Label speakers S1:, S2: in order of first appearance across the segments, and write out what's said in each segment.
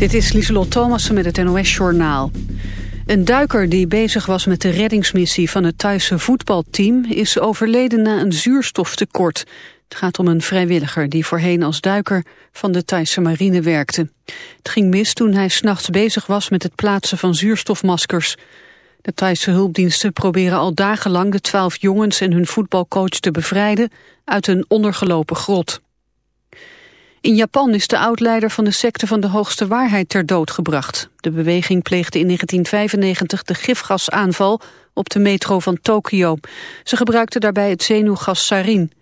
S1: Dit is Lieselot Thomassen met het NOS-journaal. Een duiker die bezig was met de reddingsmissie van het Thaise voetbalteam... is overleden na een zuurstoftekort. Het gaat om een vrijwilliger die voorheen als duiker van de Thaise marine werkte. Het ging mis toen hij s'nachts bezig was met het plaatsen van zuurstofmaskers. De Thaise hulpdiensten proberen al dagenlang de twaalf jongens en hun voetbalcoach te bevrijden uit een ondergelopen grot. In Japan is de oudleider van de secte van de hoogste waarheid ter dood gebracht. De beweging pleegde in 1995 de gifgasaanval op de metro van Tokio. Ze gebruikte daarbij het zenuwgas sarin.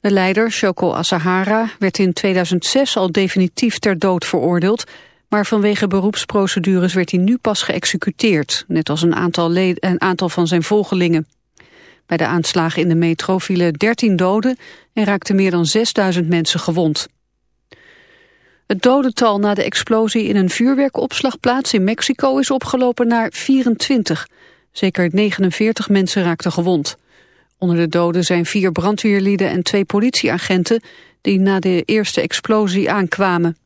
S1: De leider, Shoko Asahara, werd in 2006 al definitief ter dood veroordeeld... maar vanwege beroepsprocedures werd hij nu pas geëxecuteerd... net als een aantal, een aantal van zijn volgelingen. Bij de aanslagen in de metro vielen 13 doden en raakten meer dan 6000 mensen gewond. Het dodental na de explosie in een vuurwerkopslagplaats in Mexico is opgelopen naar 24. Zeker 49 mensen raakten gewond. Onder de doden zijn vier brandweerlieden en twee politieagenten die na de eerste explosie aankwamen.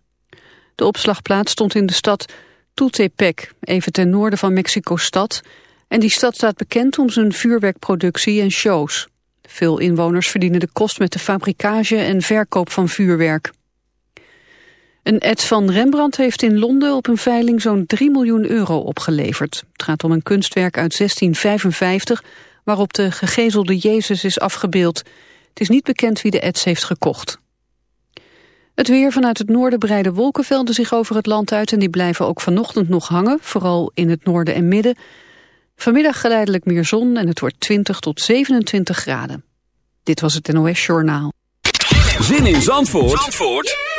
S1: De opslagplaats stond in de stad Tultepec, even ten noorden van Mexico-stad. En die stad staat bekend om zijn vuurwerkproductie en shows. Veel inwoners verdienen de kost met de fabrikage en verkoop van vuurwerk. Een ed van Rembrandt heeft in Londen op een veiling zo'n 3 miljoen euro opgeleverd. Het gaat om een kunstwerk uit 1655 waarop de gegezelde Jezus is afgebeeld. Het is niet bekend wie de eds heeft gekocht. Het weer vanuit het noorden breiden wolkenvelden zich over het land uit... en die blijven ook vanochtend nog hangen, vooral in het noorden en midden. Vanmiddag geleidelijk meer zon en het wordt 20 tot 27 graden. Dit was het NOS Journaal.
S2: Zin in Zandvoort, Zandvoort?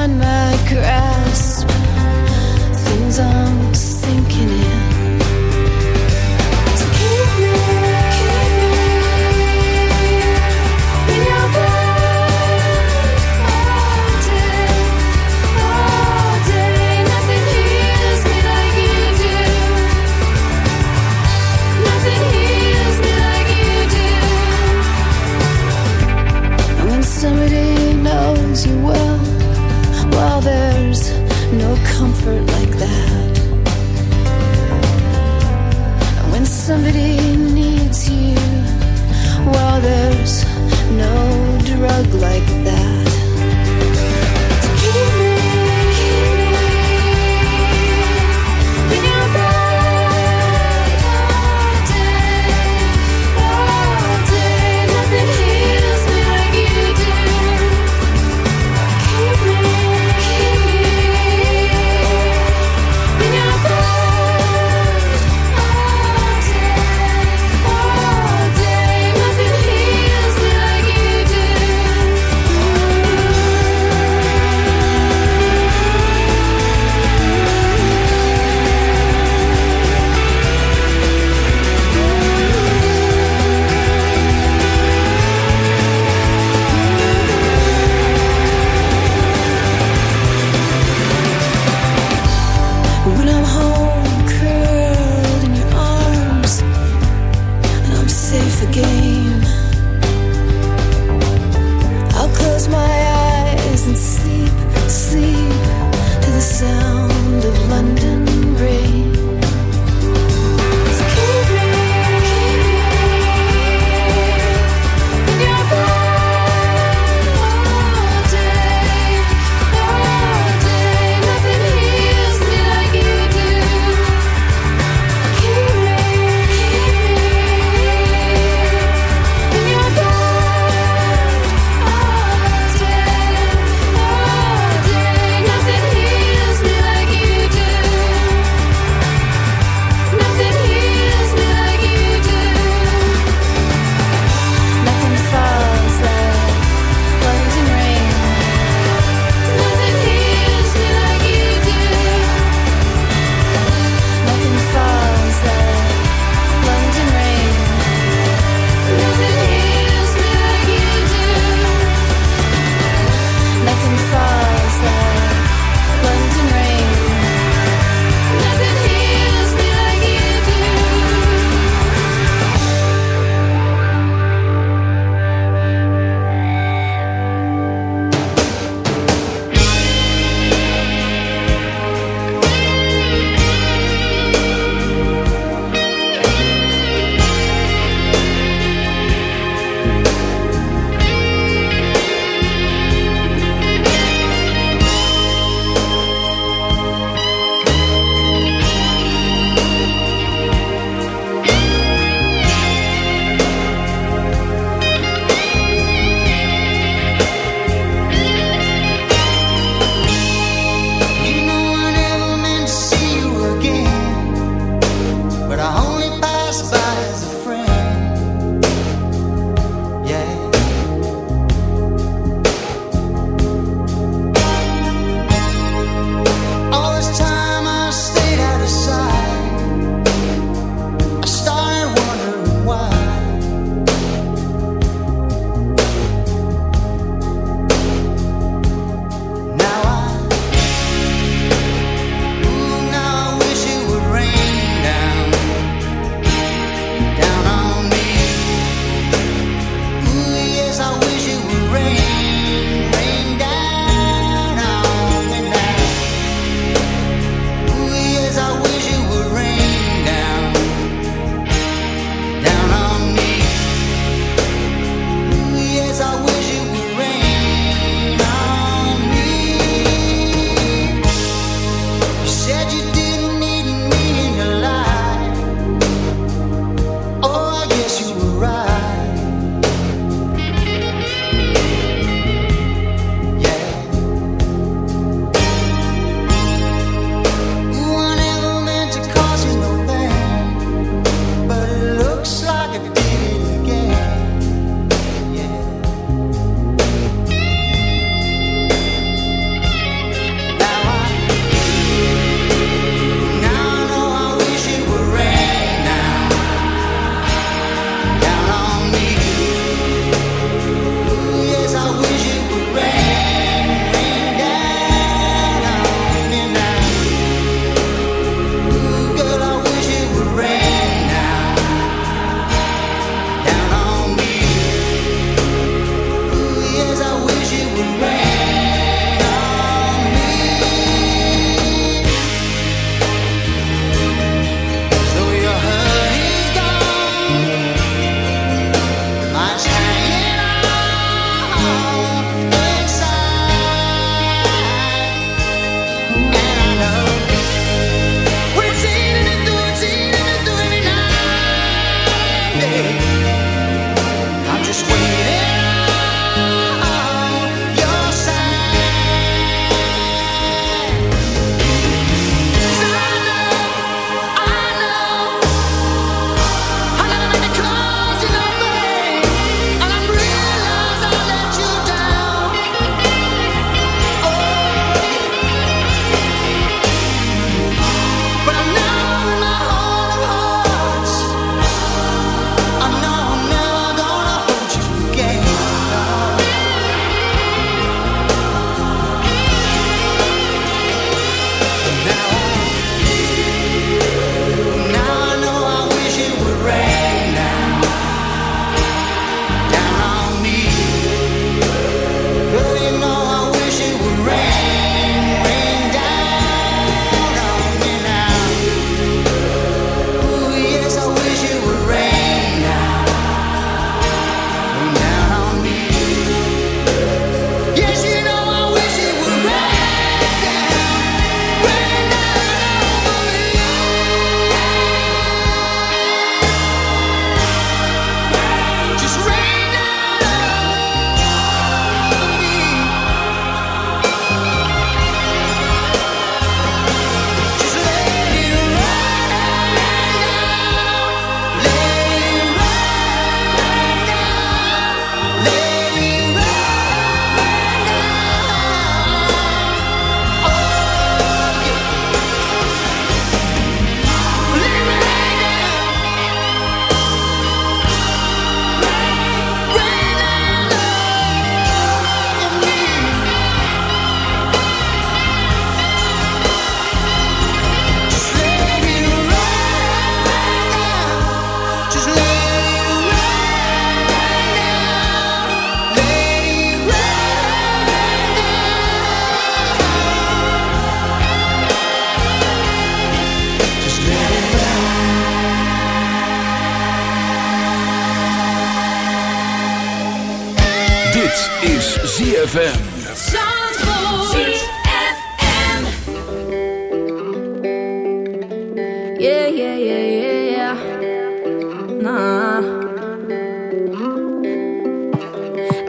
S3: on my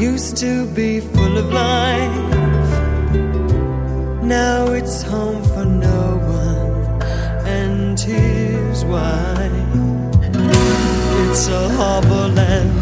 S4: used to be full of life. Now it's home for no one, and here's why. It's a harbor land.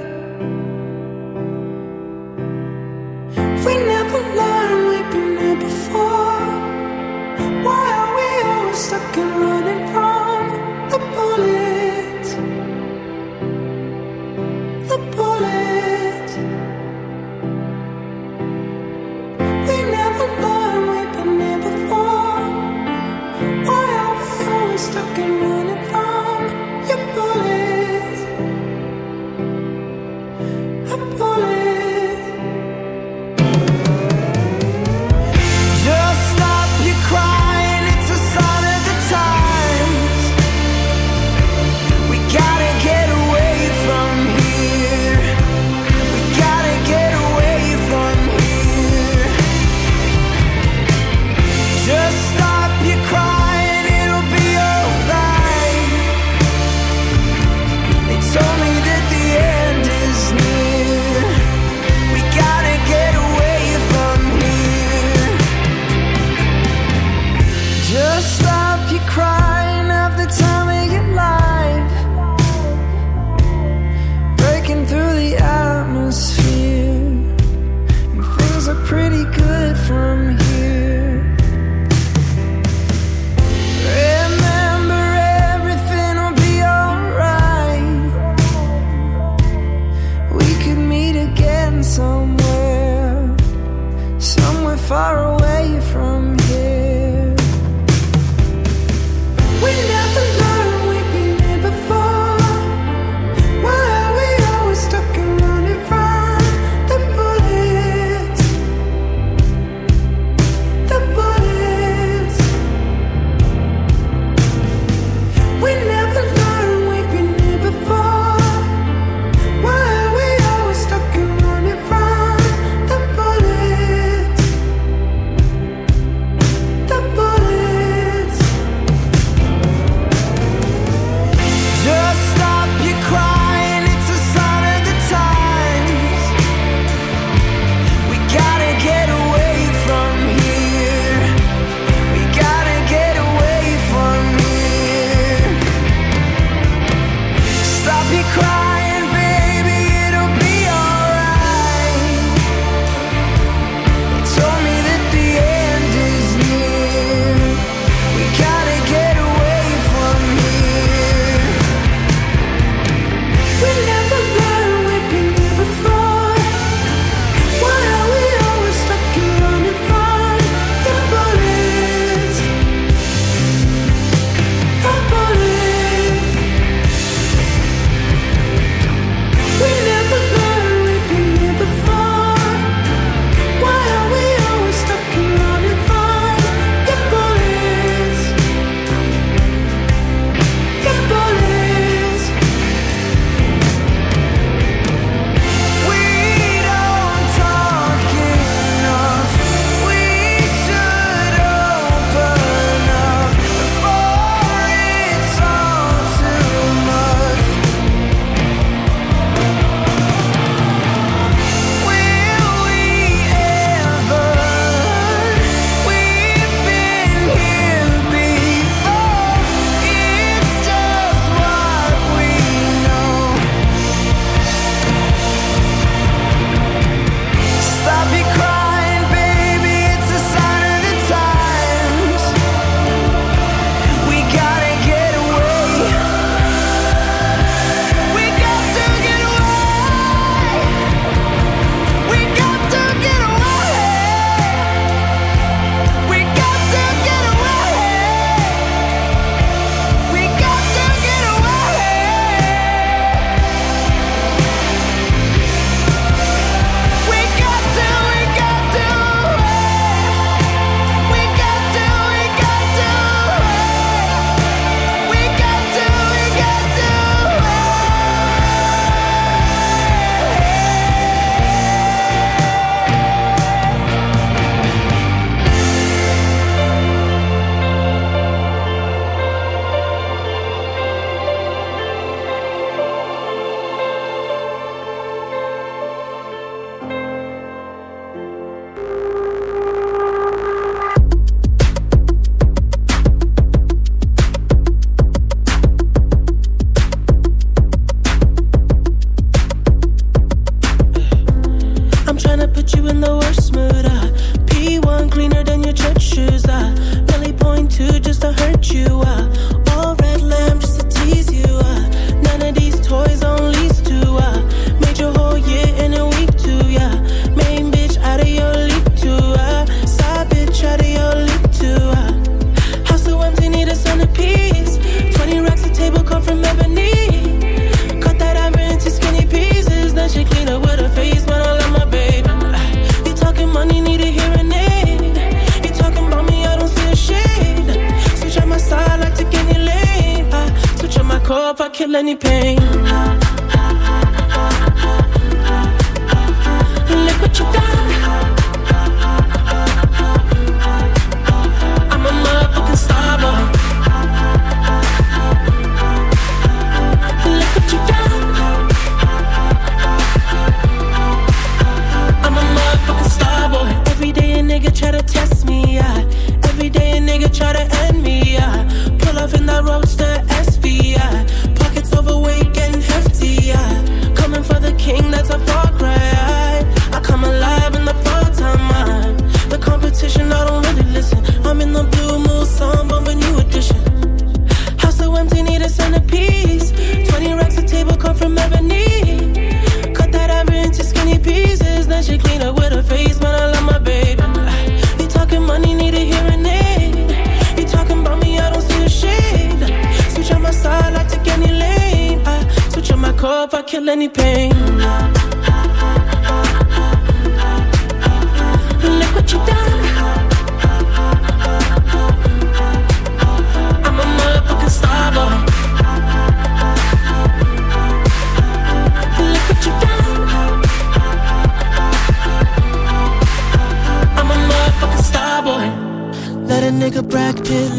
S5: pretty good.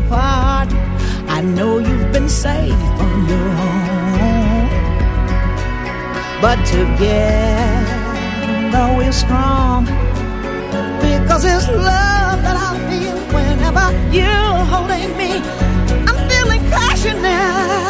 S6: Apart. I know you've been safe on your own, but together we're strong. Because it's love that I feel whenever you're holding me. I'm feeling passionate.